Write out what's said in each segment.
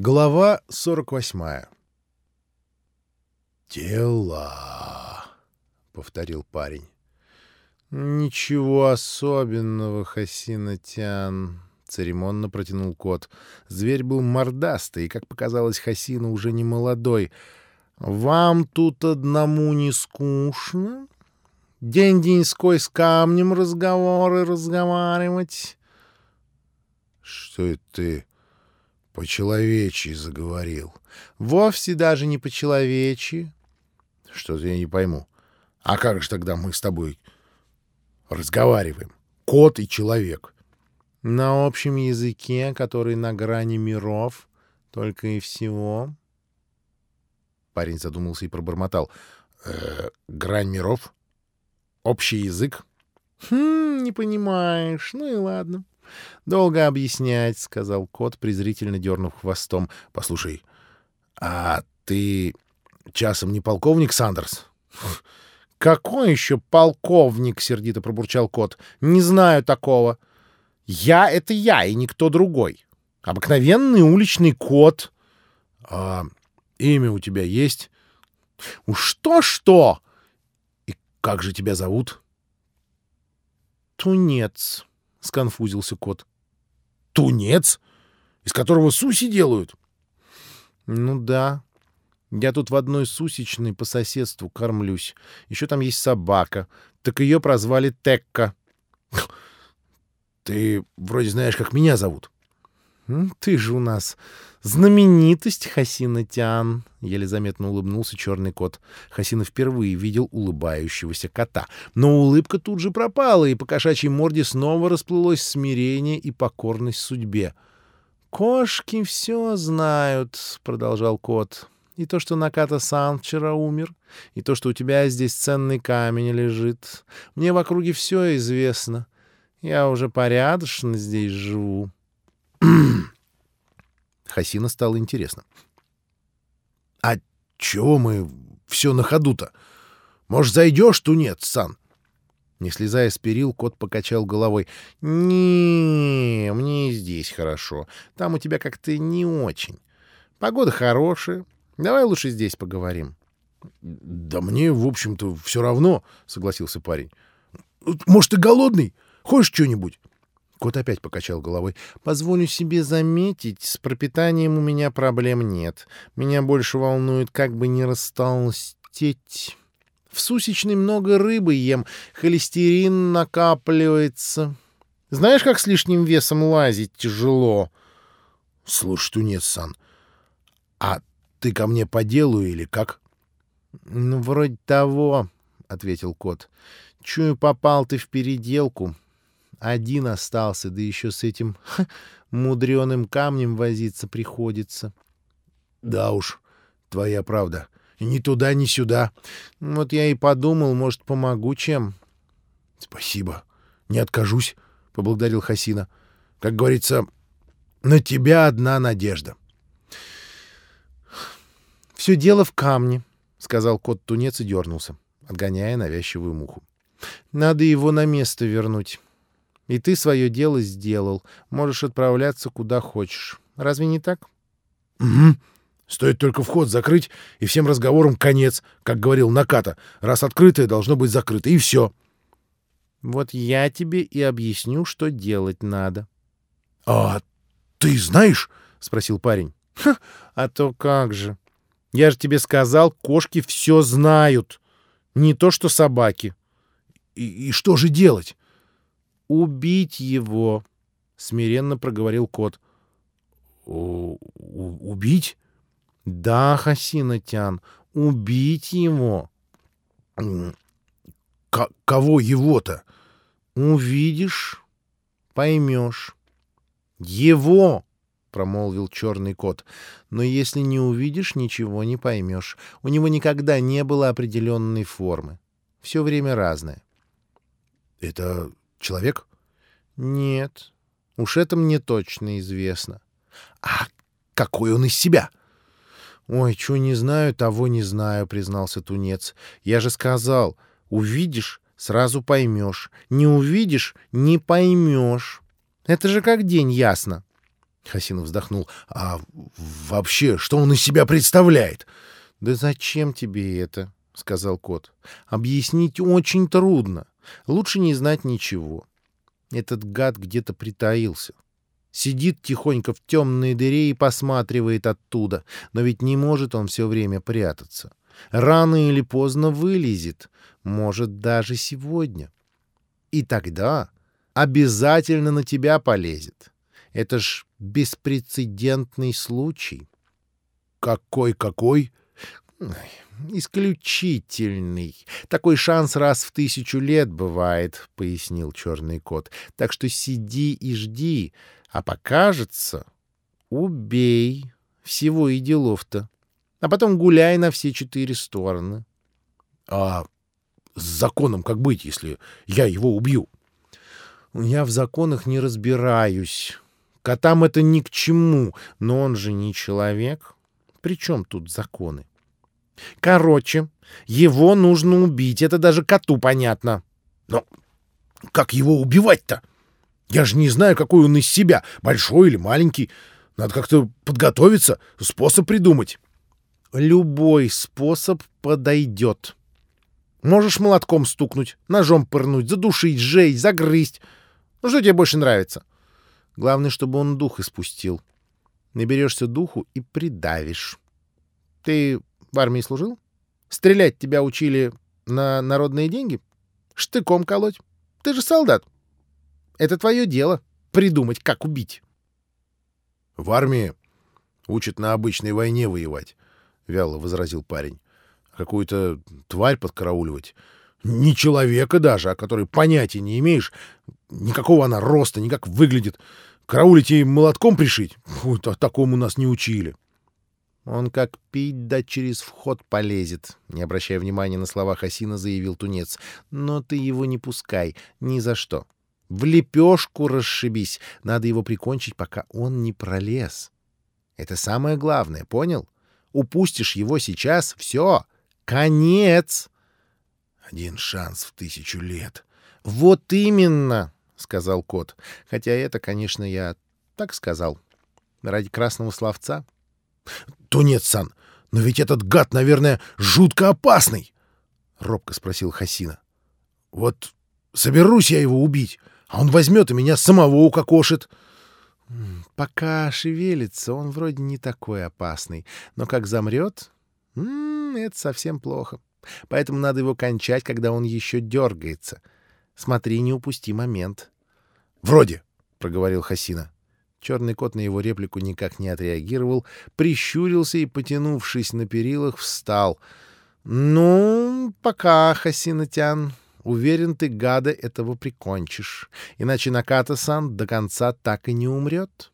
Глава 48 «Тела», — повторил парень. «Ничего особенного, Хасинатян», — церемонно протянул кот. Зверь был мордастый, и, как показалось Хасину, уже не молодой. «Вам тут одному не скучно? День-деньской с камнем разговоры разговаривать?» «Что это ты по-человечьи заговорил?» «Вовсе даже не по-человечьи». «Что-то я не пойму. А как же тогда мы с тобой разговариваем? Кот и человек». «На общем языке, который на грани миров, только и всего». Парень задумался и пробормотал. «Э, «Грань миров? Общий язык?» «Хм, не понимаешь. Ну и ладно. Долго объяснять», — сказал кот, презрительно дернув хвостом. «Послушай, а ты часом не полковник Сандерс?» «Какой еще полковник?» — сердито пробурчал кот. «Не знаю такого. Я — это я, и никто другой. Обыкновенный уличный кот». «А имя у тебя есть?» «Что-что?» «И как же тебя зовут?» «Тунец», — сконфузился кот. «Тунец? Из которого суси делают?» «Ну да. Я тут в одной сусечной по соседству кормлюсь. Еще там есть собака. Так ее прозвали Текка». «Ты вроде знаешь, как меня зовут». «Ты же у нас знаменитость, Хасина Тян!» — еле заметно улыбнулся черный кот. Хасина впервые видел улыбающегося кота. Но улыбка тут же пропала, и по кошачьей морде снова расплылось смирение и покорность судьбе. «Кошки все знают», — продолжал кот. «И то, что Наката-сан вчера умер, и то, что у тебя здесь ценный камень лежит. Мне в округе все известно. Я уже порядочно здесь живу». Хасина стало интересно. «А чего мы все на ходу-то? Может, зайдешь, тунец, сан?» Не слезая с перил, кот покачал головой. не мне здесь хорошо. Там у тебя как-то не очень. Погода хорошая. Давай лучше здесь поговорим». «Да мне, в общем-то, все равно», — согласился парень. «Может, ты голодный? Хочешь что-нибудь?» Кот опять покачал головой. «Позволю себе заметить, с пропитанием у меня проблем нет. Меня больше волнует, как бы не растолстеть. В сусечной много рыбы ем, холестерин накапливается. Знаешь, как с лишним весом лазить тяжело?» «Слушай, Тунец-сан, а ты ко мне по делу или как?» «Ну, вроде того», — ответил кот. «Чую, попал ты в переделку». Один остался, да еще с этим ха, мудреным камнем возиться приходится. — Да уж, твоя правда. Ни туда, ни сюда. Вот я и подумал, может, помогу чем. — Спасибо. Не откажусь, — поблагодарил Хасина. — Как говорится, на тебя одна надежда. — Все дело в камне, — сказал кот-тунец и дернулся, отгоняя навязчивую муху. — Надо его на место вернуть. И ты свое дело сделал. Можешь отправляться куда хочешь. Разве не так? — Угу. Стоит только вход закрыть, и всем разговорам конец, как говорил Наката. Раз открытое, должно быть закрыто, и все. — Вот я тебе и объясню, что делать надо. — А ты знаешь? — спросил парень. — А то как же. Я же тебе сказал, кошки все знают. Не то что собаки. И, и что же делать? Убить его, — смиренно проговорил кот. — Убить? — Да, Хасинатян, убить его. — Кого его-то? — Увидишь, поймешь. — Его! — промолвил черный кот. — Но если не увидишь, ничего не поймешь. У него никогда не было определенной формы. Все время разное. — Это Человек? Нет. Уж это мне точно известно. А какой он из себя? Ой, чего не знаю, того не знаю, признался тунец. Я же сказал, увидишь, сразу поймешь. Не увидишь, не поймешь. Это же как день ясно. Хасинов вздохнул. «А вообще, что он из себя представляет?» «Да зачем тебе это?» — сказал кот. «Объяснить очень трудно. Лучше не знать ничего. Этот гад где-то притаился. Сидит тихонько в темной дыре и посматривает оттуда. Но ведь не может он все время прятаться. Рано или поздно вылезет. Может, даже сегодня. И тогда обязательно на тебя полезет. Это ж беспрецедентный случай. Какой-какой? Исключительный. Такой шанс раз в тысячу лет бывает, — пояснил черный кот. Так что сиди и жди, а покажется — убей. Всего и делов-то. А потом гуляй на все четыре стороны. — А с законом как быть, если я его убью? — Я в законах не разбираюсь. Котам это ни к чему, но он же не человек. При чем тут законы? Короче, его нужно убить, это даже коту понятно. Но как его убивать-то? Я же не знаю, какой он из себя, большой или маленький. Надо как-то подготовиться, способ придумать. Любой способ подойдет. Можешь молотком стукнуть, ножом пырнуть, задушить, сжечь, загрызть. Ну что тебе больше нравится? Главное, чтобы он дух испустил. Наберешься духу и придавишь. Ты в армии служил? Стрелять тебя учили на народные деньги? Штыком колоть? Ты же солдат. Это твое дело — придумать, как убить. — В армии учат на обычной войне воевать, — вяло возразил парень. — Какую-то тварь подкарауливать. Не человека даже, о которой понятия не имеешь. Никакого она роста, никак выглядит. Караулить и молотком пришить? Фу, такому нас не учили. Он как пить да через вход полезет, не обращая внимания на слова Хасина, заявил тунец. Но ты его не пускай, ни за что. В лепешку расшибись. Надо его прикончить, пока он не пролез. Это самое главное, понял? Упустишь его сейчас — все, конец. Один шанс в тысячу лет. Вот именно! — сказал кот. Хотя это, конечно, я так сказал. Ради красного словца. — То нет, Сан, но ведь этот гад, наверное, жутко опасный! — робко спросил Хасина. — Вот соберусь я его убить, а он возьмет и меня самого укокошит. — Пока шевелится, он вроде не такой опасный, но как замрет, это совсем плохо. Поэтому надо его кончать, когда он еще дергается. — Смотри, не упусти момент. — Вроде, — проговорил Хасина. Черный кот на его реплику никак не отреагировал, прищурился и, потянувшись на перилах, встал. — Ну, пока, Хасинатян. Уверен, ты, гада, этого прикончишь. Иначе Наката-сан до конца так и не умрет.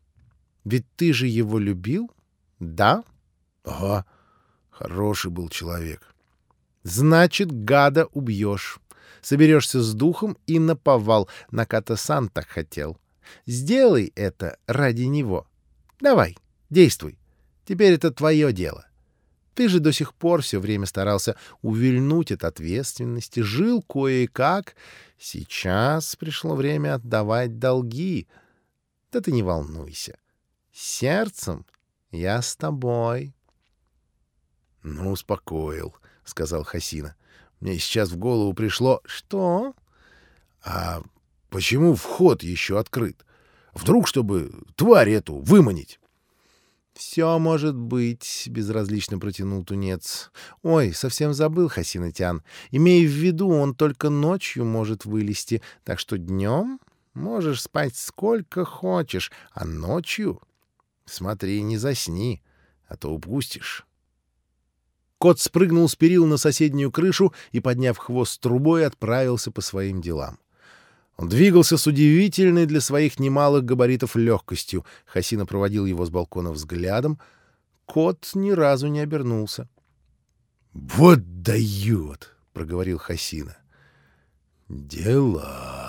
Ведь ты же его любил, да? — Ага, хороший был человек. — Значит, гада убьешь соберешься с духом и наповал. Наката-сан так хотел. Сделай это ради него. Давай, действуй. Теперь это твое дело. Ты же до сих пор все время старался увильнуть от ответственности, жил кое-как. Сейчас пришло время отдавать долги. Да ты не волнуйся. Сердцем я с тобой. — Ну, успокоил, — сказал Хасина. Мне сейчас в голову пришло... Что? А почему вход еще открыт? Вдруг, чтобы тварь эту выманить? «Все может быть», — безразлично протянул тунец. «Ой, совсем забыл, Хасинатян. Имея в виду, он только ночью может вылезти, так что днем можешь спать сколько хочешь, а ночью... Смотри, не засни, а то упустишь». Кот спрыгнул с перил на соседнюю крышу и, подняв хвост трубой, отправился по своим делам. Он двигался с удивительной для своих немалых габаритов легкостью. Хасина проводил его с балкона взглядом. Кот ни разу не обернулся. — Вот дает! — проговорил Хасина. — Дела!